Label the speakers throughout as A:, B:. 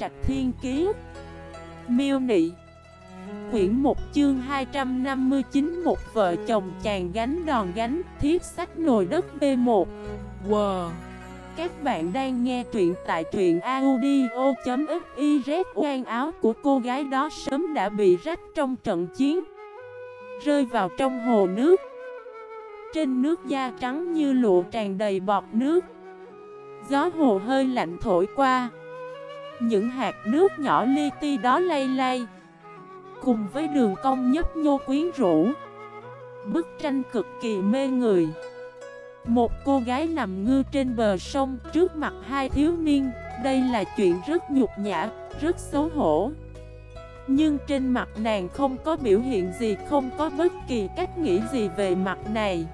A: Trạch Thiên Kiế Miêu Nị. Quyển 1 chương 259 Một vợ chồng chàng gánh đòn gánh Thiết sách nồi đất B1 Wow Các bạn đang nghe truyện tại truyện audio.xyz Oan áo của cô gái đó sớm đã bị rách trong trận chiến. Rơi vào trong hồ nước. Trên nước da trắng như lụa tràn đầy bọt nước. Gió hồ hơi lạnh thổi qua. Những hạt nước nhỏ li ti đó lay lay. Cùng với đường cong nhấp nhô quyến rũ. Bức tranh cực kỳ mê người. Một cô gái nằm ngư trên bờ sông trước mặt hai thiếu niên. Đây là chuyện rất nhục nhã, rất xấu hổ. Nhưng trên mặt nàng không có biểu hiện gì Không có bất kỳ cách nghĩ gì về mặt này.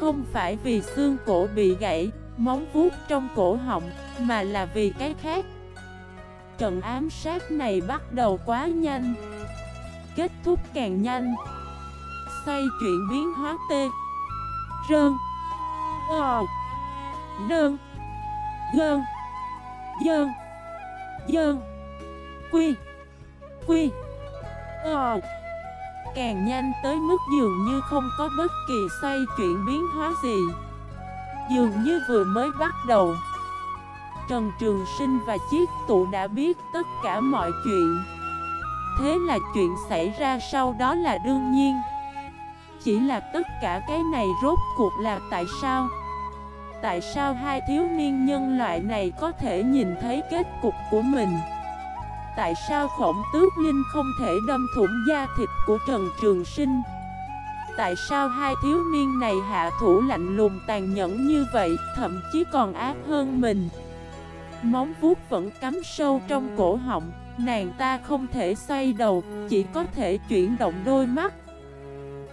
A: Không phải vì xương cổ bị gãy Móng vuốt trong cổ họng Mà là vì cái khác. Trận ám sát này bắt đầu quá nhanh. Kết thúc càng nhanh. Xoay chuyển biến hóa tê Rơn. Ờ Nơn. Gơn. Dơn. Dơn. Quy. Quy. Ờ Càng nhanh tới mức dường như không có bất kỳ xoay chuyển biến hóa gì. Dường như vừa mới bắt đầu. Trần Trường Sinh và Chiết Tụ đã biết tất cả mọi chuyện. Thế là chuyện xảy ra sau đó là đương nhiên. Chỉ là tất cả cái này rốt cuộc là tại sao? Tại sao hai thiếu niên nhân loại này có thể nhìn thấy kết cục của mình? Tại sao khổng tước linh không thể đâm thủng da thịt của Trần Trường Sinh? Tại sao hai thiếu niên này hạ thủ lạnh lùng tàn nhẫn như vậy, Thậm chí còn ác hơn mình? Móng vuốt vẫn cắm sâu trong cổ họng, Nàng ta không thể xoay đầu, Chỉ có thể chuyển động đôi mắt.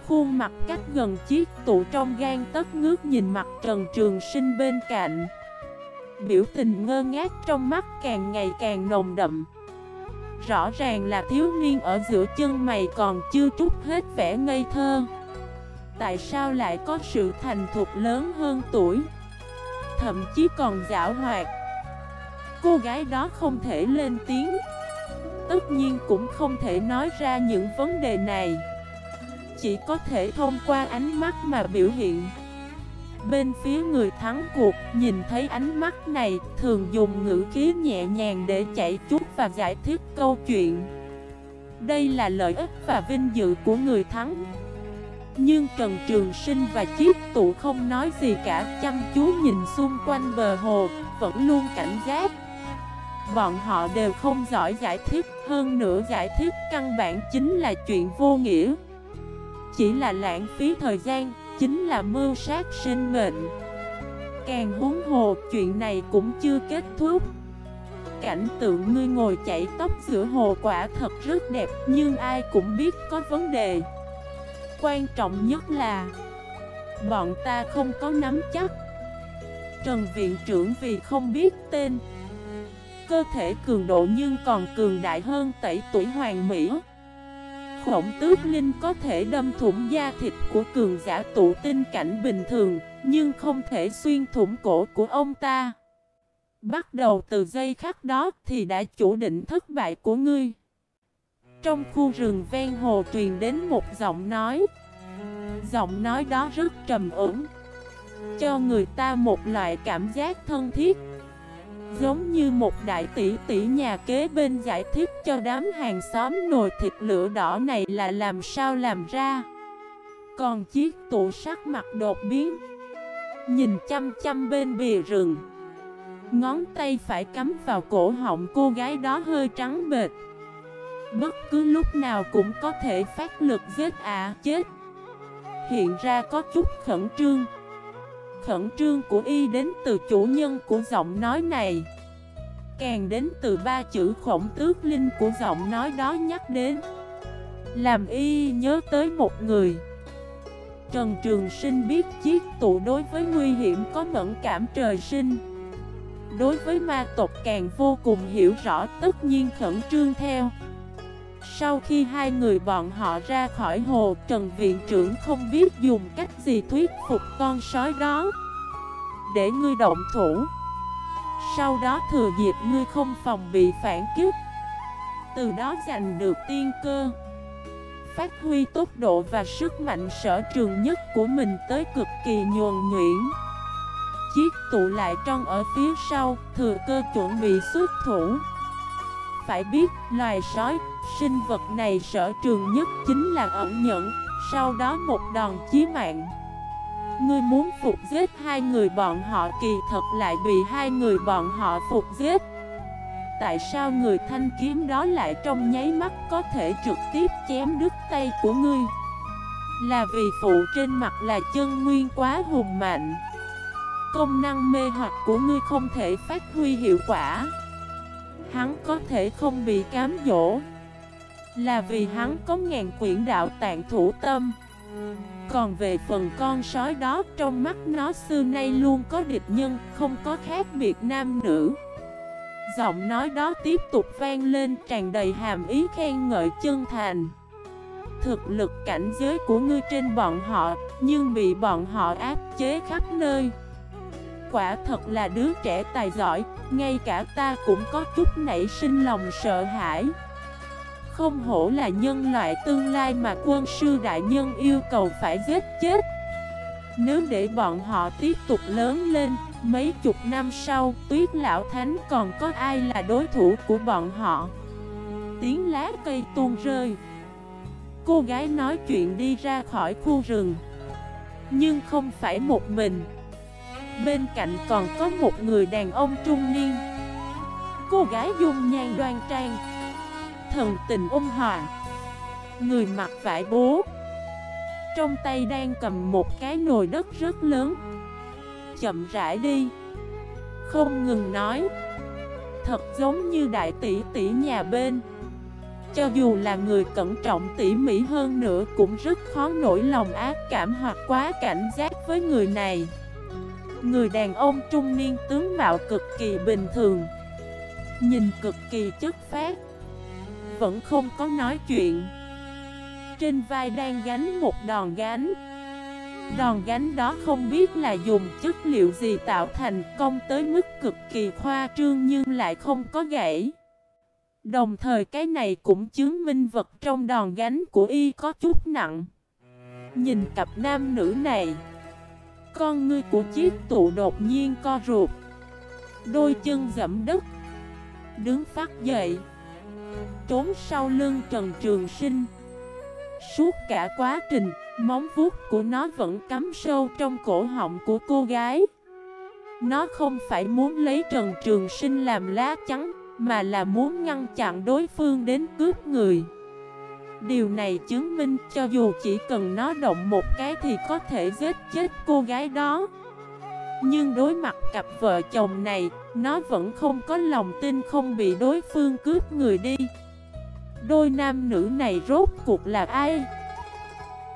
A: Khuôn mặt cách gần chiếc tụ trong gan tất ngước nhìn mặt Trần Trường Sinh bên cạnh. Biểu tình ngơ ngác trong mắt càng ngày càng nồng đậm. Rõ ràng là thiếu niên ở giữa chân mày còn chưa trút hết vẻ ngây thơ. Tại sao lại có sự thành thục lớn hơn tuổi? Thậm chí còn giả hoạt. Cô gái đó không thể lên tiếng. Tất nhiên cũng không thể nói ra những vấn đề này. Chỉ có thể thông qua ánh mắt mà biểu hiện. Bên phía người thắng cuộc, nhìn thấy ánh mắt này, Thường dùng ngữ khí nhẹ nhàng để chạy chút và giải thích câu chuyện. Đây là lợi ích và vinh dự của người thắng. Nhưng Trần Trường Sinh và Chiếc Tụ không nói gì cả, Chăm chú nhìn xung quanh bờ hồ, Vẫn luôn cảnh giác. Bọn họ đều không giỏi giải thích. Hơn nữa giải thích căn bản chính là chuyện vô nghĩa. Chỉ là lãng phí thời gian, Chính là mưu sát sinh mệnh. Càng huống hồ, chuyện này cũng chưa kết thúc. Cảnh tượng ngươi ngồi chảy tóc giữa hồ quả thật rất đẹp, Nhưng ai cũng biết có vấn đề. Quan trọng nhất là, Bọn ta không có nắm chắc. Trần viện trưởng vì không biết tên Cơ thể cường độ nhưng còn cường đại hơn tẩy tuổi hoàng mỹ. Khổng tước linh có thể đâm thủng da thịt của cường giả tụ tinh cảnh bình thường, Nhưng không thể xuyên thủng cổ của ông ta. Bắt đầu từ giây khắc đó thì đã chủ định thất bại của ngươi. Trong khu rừng ven hồ truyền đến một giọng nói. Giọng nói đó rất trầm ổn. Cho người ta một loại cảm giác thân thiết. Giống như một đại tỷ tỷ nhà kế bên giải thích cho đám hàng xóm nồi thịt lửa đỏ này là làm sao làm ra. Còn chiếc tủ sắc mặt đột biến. Nhìn chăm chăm bên bìa rừng. Ngón tay phải cắm vào cổ họng cô gái đó hơi trắng bệt Bất cứ lúc nào cũng có thể phát lực giết à chết. Hiện ra có chút khẩn trương. Khẩn trương của y đến từ chủ nhân của giọng nói này. Càng đến từ ba chữ khổng tước linh của giọng nói đó nhắc đến. Làm y nhớ tới một người. Trần Trường Sinh biết chiếc tụ đối với nguy hiểm có mẫn cảm trời sinh. Đối với ma tộc càng vô cùng hiểu rõ, tất nhiên khẩn trương theo. Sau khi hai người bọn họ ra khỏi hồ, Trần Viện trưởng không biết dùng cách gì thuyết phục con sói đó. Để ngươi động thủ. Sau đó thừa dịp ngươi không phòng bị phản kích, Từ đó giành được tiên cơ. Phát huy tốc độ và sức mạnh sở trường nhất của mình tới cực kỳ nhuồn nhuyễn. Chiếc tụ lại trong ở phía sau, Thừa cơ chuẩn bị xuất thủ. Phải biết, loài sói, Sinh vật này sở trường nhất chính là ẩn nhẫn, Sau đó một đòn chí mạng. Ngươi muốn phục giết hai người bọn họ kỳ thật lại bị hai người bọn họ phục giết. Tại sao người thanh kiếm đó lại trong nháy mắt có thể trực tiếp chém đứt tay của ngươi? Là vì phụ trên mặt là chân nguyên quá hùng mạnh. Công năng mê hoặc của ngươi không thể phát huy hiệu quả. Hắn có thể không bị cám dỗ. Là vì hắn có ngàn quyển đạo tạng thủ tâm. Còn về phần con sói đó, Trong mắt nó xưa nay luôn có địch nhân, Không có khác biệt nam nữ. Giọng nói đó tiếp tục vang lên, tràn đầy hàm ý khen ngợi chân thành. Thực lực cảnh giới của ngươi trên bọn họ, Nhưng bị bọn họ áp chế khắp nơi. Quả thật là đứa trẻ tài giỏi ngay cả ta cũng có chút nảy sinh lòng sợ hãi. Không hổ là nhân loại tương lai mà quân sư đại nhân yêu cầu phải giết chết. Nếu để bọn họ tiếp tục lớn lên, Mấy chục năm sau, Tuyết Lão Thánh còn có ai là đối thủ của bọn họ? Tiếng lá cây tuôn rơi. Cô gái nói chuyện đi ra khỏi khu rừng. Nhưng không phải một mình. Bên cạnh còn có một người đàn ông trung niên. Cô gái dung nhan đoan trang. Thần tình ôn hòa. Người mặc vải bố. Trong tay đang cầm một cái nồi đất rất lớn. Chậm rãi đi. Không ngừng nói. Thật giống như đại tỷ tỷ nhà bên. Cho dù là người cẩn trọng tỉ mỉ hơn nữa Cũng rất khó nổi lòng ác cảm hoặc quá cảnh giác với người này. Người đàn ông trung niên tướng mạo cực kỳ bình thường. Nhìn cực kỳ chất phát vẫn không có nói chuyện. Trên vai đang gánh một đòn gánh. Đòn gánh đó không biết là dùng chất liệu gì tạo thành công tới mức cực kỳ khoa trương nhưng lại không có gãy. Đồng thời cái này cũng chứng minh vật trong đòn gánh của y có chút nặng. Nhìn cặp nam nữ này con ngươi của chiếc tụ đột nhiên co ruột Đôi chân dẫm đất Đứng phát dậy. Trốn sau lưng Trần Trường Sinh. Suốt cả quá trình, móng vuốt của nó vẫn cắm sâu trong cổ họng của cô gái. Nó không phải muốn lấy Trần Trường Sinh làm lá chắn Mà là muốn ngăn chặn đối phương đến cướp người. Điều này chứng minh cho dù chỉ cần nó động một cái thì có thể giết chết cô gái đó. Nhưng đối mặt cặp vợ chồng này, nó vẫn không có lòng tin không bị đối phương cướp người đi. Đôi nam nữ này rốt cuộc là ai?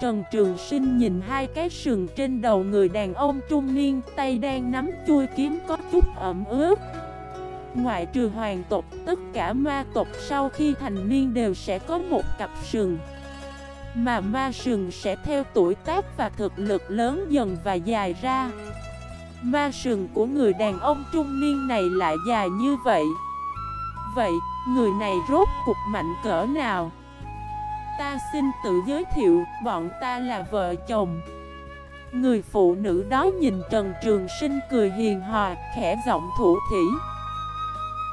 A: Trần Trường Sinh nhìn hai cái sừng trên đầu người đàn ông trung niên Tay đang nắm chui kiếm có chút ẩm ướt. Ngoại trừ hoàng tộc, tất cả ma tộc sau khi thành niên đều sẽ có một cặp sừng. Mà ma sừng sẽ theo tuổi tác và thực lực lớn dần và dài ra. Ma sừng của người đàn ông trung niên này lại dài như vậy. Vậy, người này rốt cục mạnh cỡ nào? Ta xin tự giới thiệu, bọn ta là vợ chồng. Người phụ nữ đó nhìn Trần Trường Sinh cười hiền hòa, khẽ giọng thủ thỉ.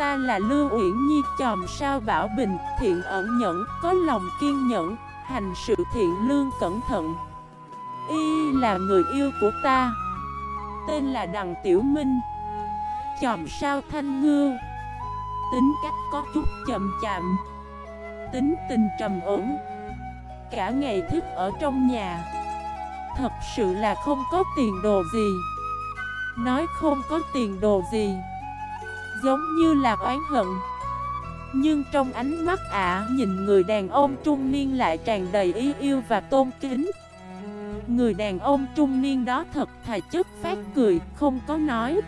A: Ta là Lưu Uyển Nhi chòm sao bảo bình, thiện ẩn nhẫn, có lòng kiên nhẫn, hành sự thiện lương cẩn thận. Y là người yêu của ta. Tên là Đằng Tiểu Minh. Chòm sao thanh ngư. Tính cách có chút chậm chạm. Tính tình trầm ổn. Cả ngày thức ở trong nhà. Thật sự là không có tiền đồ gì. Nói không có tiền đồ gì. Giống như là oán hận Nhưng trong ánh mắt ả nhìn người đàn ông trung niên lại tràn đầy ý yêu và tôn kính Người đàn ông trung niên đó thật thà chất phát cười, không có nói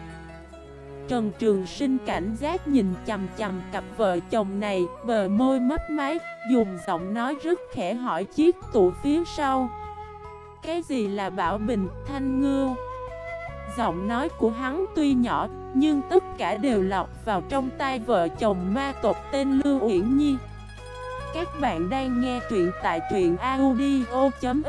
A: Trần Trường Sinh cảnh giác nhìn chầm chầm cặp vợ chồng này, bờ môi mấp máy, dùng giọng nói rất khẽ hỏi chiếc tủ phía sau. Cái gì là Bảo Bình, Thanh Ngưu? Giọng nói của hắn tuy nhỏ, Nhưng tất cả đều lọt vào trong tay vợ chồng ma tộc tên Lưu Uyển Nhi. Các bạn đang nghe truyện tại truyện audio.fif